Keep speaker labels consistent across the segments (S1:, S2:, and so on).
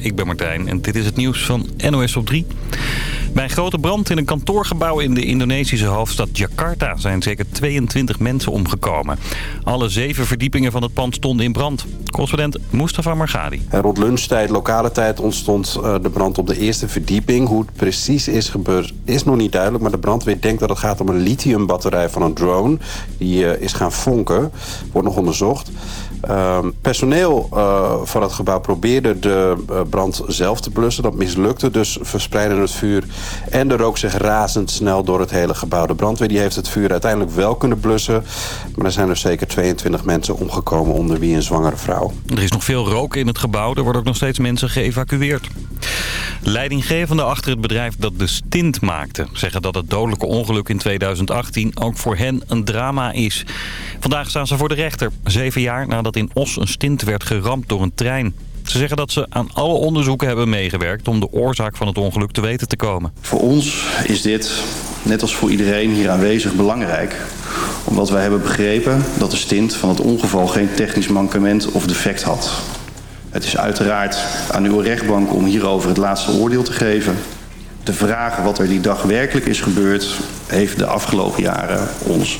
S1: ik ben Martijn en dit is het nieuws van NOS op 3. Bij een grote brand in een kantoorgebouw in de Indonesische hoofdstad Jakarta zijn zeker 22 mensen omgekomen. Alle zeven verdiepingen van het pand stonden in brand. Correspondent Mustafa Margadi.
S2: Rond lunchtijd, lokale tijd, ontstond eh, de brand op de eerste verdieping. Hoe het precies is gebeurd is nog niet duidelijk. Maar de brandweer denkt dat het gaat om een lithiumbatterij van een drone. Die eh, is gaan vonken. Wordt nog onderzocht. Ehm, personeel uh, van het gebouw probeerde de uh, brand zelf te blussen. Dat mislukte, dus verspreidde het vuur en de rook zich razendsnel door het hele gebouw. De brandweer die heeft het vuur uiteindelijk wel kunnen blussen. Maar er zijn er zeker 22 mensen omgekomen, onder wie een zwangere vrouw.
S1: Er is nog veel rook in het gebouw. Er worden ook nog steeds mensen geëvacueerd. Leidinggevenden achter het bedrijf dat de stint maakte... zeggen dat het dodelijke ongeluk in 2018 ook voor hen een drama is. Vandaag staan ze voor de rechter. Zeven jaar nadat in Os een stint werd geramd door een trein. Ze zeggen dat ze aan alle onderzoeken hebben meegewerkt... om de oorzaak van het ongeluk te weten te komen.
S3: Voor ons is dit, net als voor iedereen hier aanwezig, belangrijk. Omdat wij hebben begrepen dat de stint van het ongeval... geen technisch mankement of defect had. Het is uiteraard aan uw rechtbank om hierover het laatste oordeel te geven. De vragen wat er die dag werkelijk is gebeurd... heeft de afgelopen jaren ons,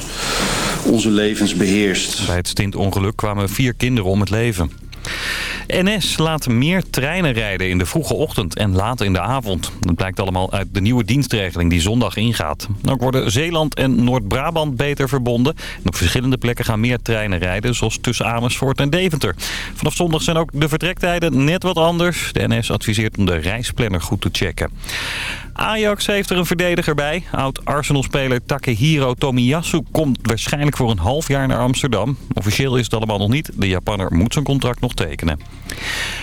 S3: onze levens beheerst.
S1: Bij het stintongeluk kwamen vier kinderen om het leven. NS laat meer treinen rijden in de vroege ochtend en later in de avond. Dat blijkt allemaal uit de nieuwe dienstregeling die zondag ingaat. Ook worden Zeeland en Noord-Brabant beter verbonden. En op verschillende plekken gaan meer treinen rijden, zoals tussen Amersfoort en Deventer. Vanaf zondag zijn ook de vertrektijden net wat anders. De NS adviseert om de reisplanner goed te checken. Ajax heeft er een verdediger bij. Oud-Arsenal-speler Takehiro Tomiyasu komt waarschijnlijk voor een half jaar naar Amsterdam. Officieel is het allemaal nog niet. De Japanner moet zijn contract nog tekenen.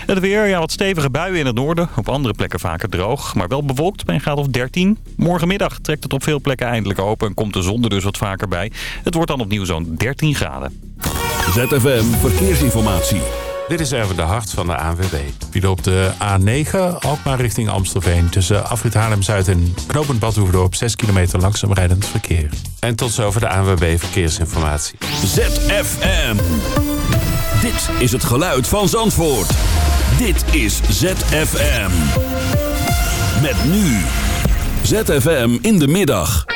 S1: Het weer, ja, wat stevige buien in het noorden. Op andere plekken vaker droog, maar wel bewolkt bij een graad of 13. Morgenmiddag trekt het op veel plekken eindelijk open en komt de zon er dus wat vaker bij. Het wordt dan opnieuw zo'n 13 graden.
S4: ZFM Verkeersinformatie.
S5: Dit is even de hart van de ANWB. Wie op de A9, Alkmaar richting Amstelveen... tussen Afrit Haarlem-Zuid en Knopend Badhoevedorp... 6 kilometer langzaam rijdend verkeer. En tot zover de ANWB Verkeersinformatie.
S4: ZFM. Dit is het geluid van Zandvoort. Dit is ZFM. Met nu. ZFM in de middag.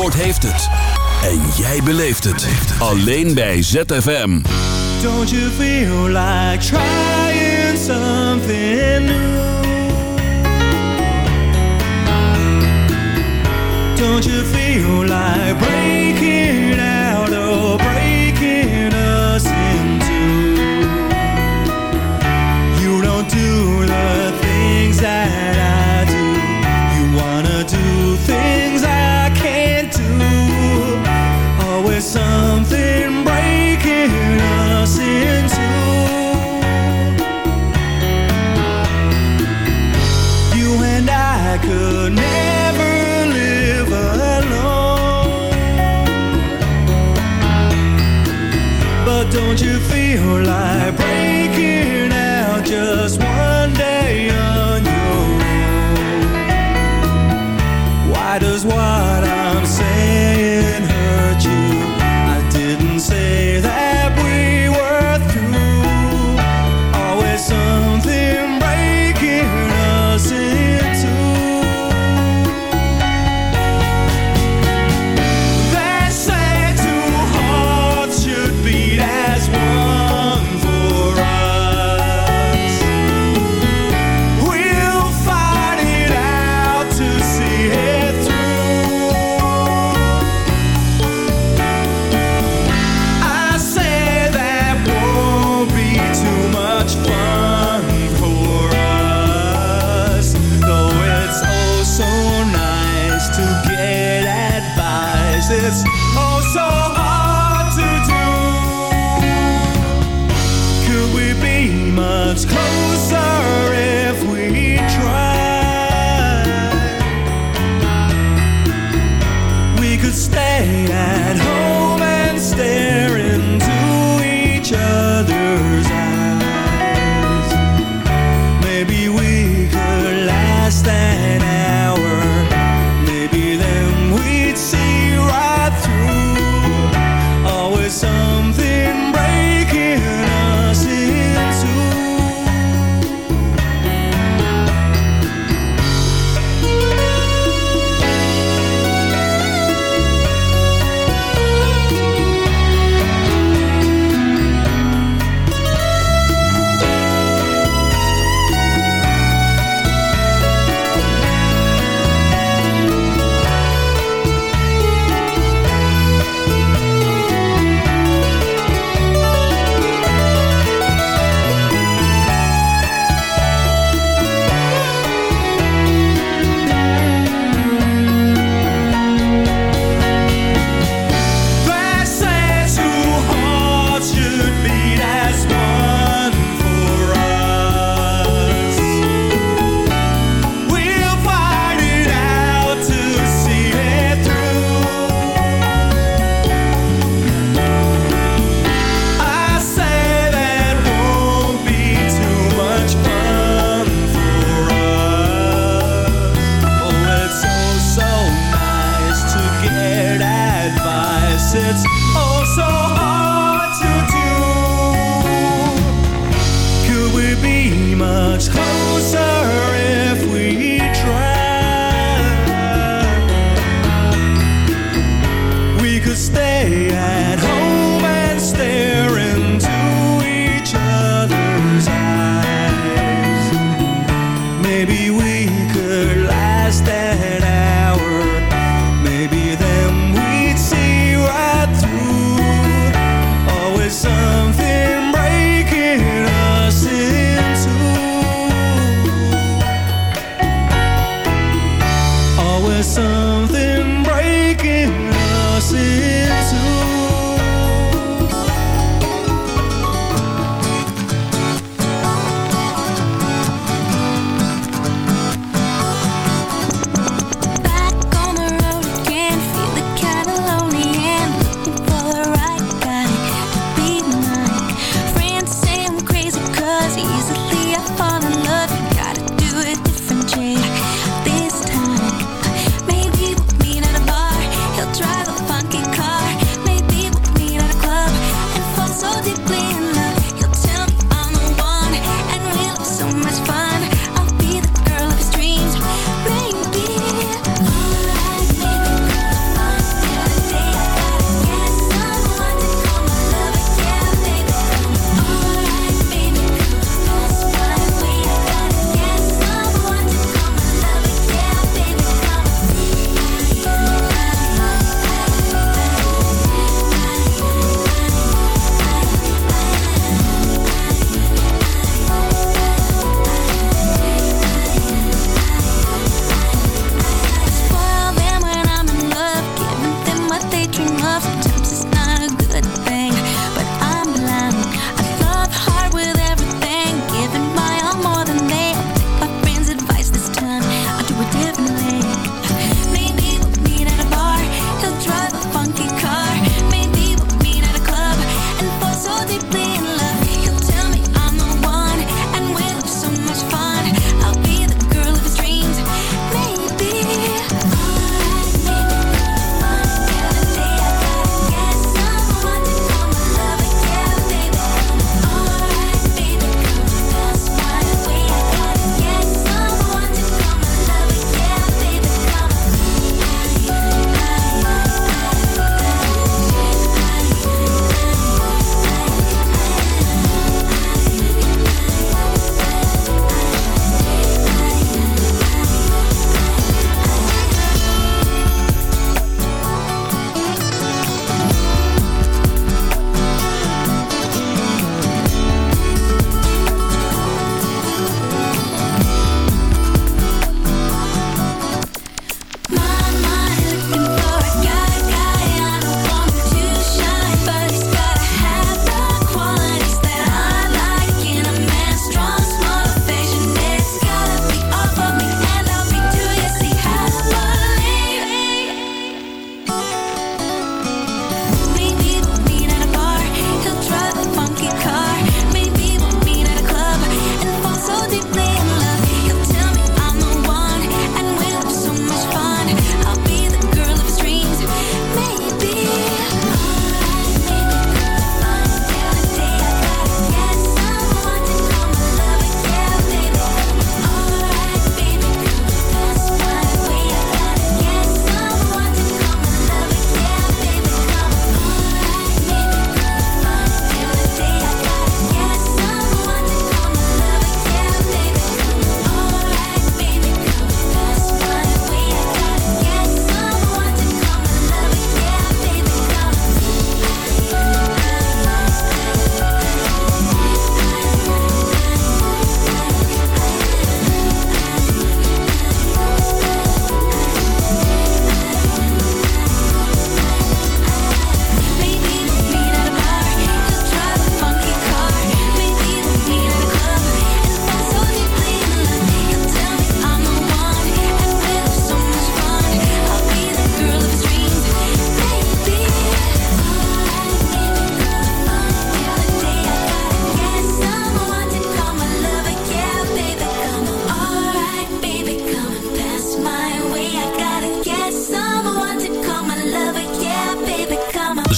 S4: Zandvoort heeft het. En jij beleeft het. Alleen bij ZFM.
S6: Don't you feel like trying something new? Don't you feel like breaking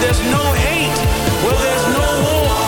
S7: there's no hate, where there's no war.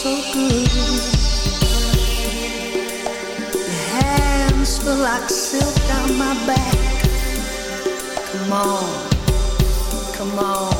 S8: so good. Your hands feel like silk on my back. Come on, come on.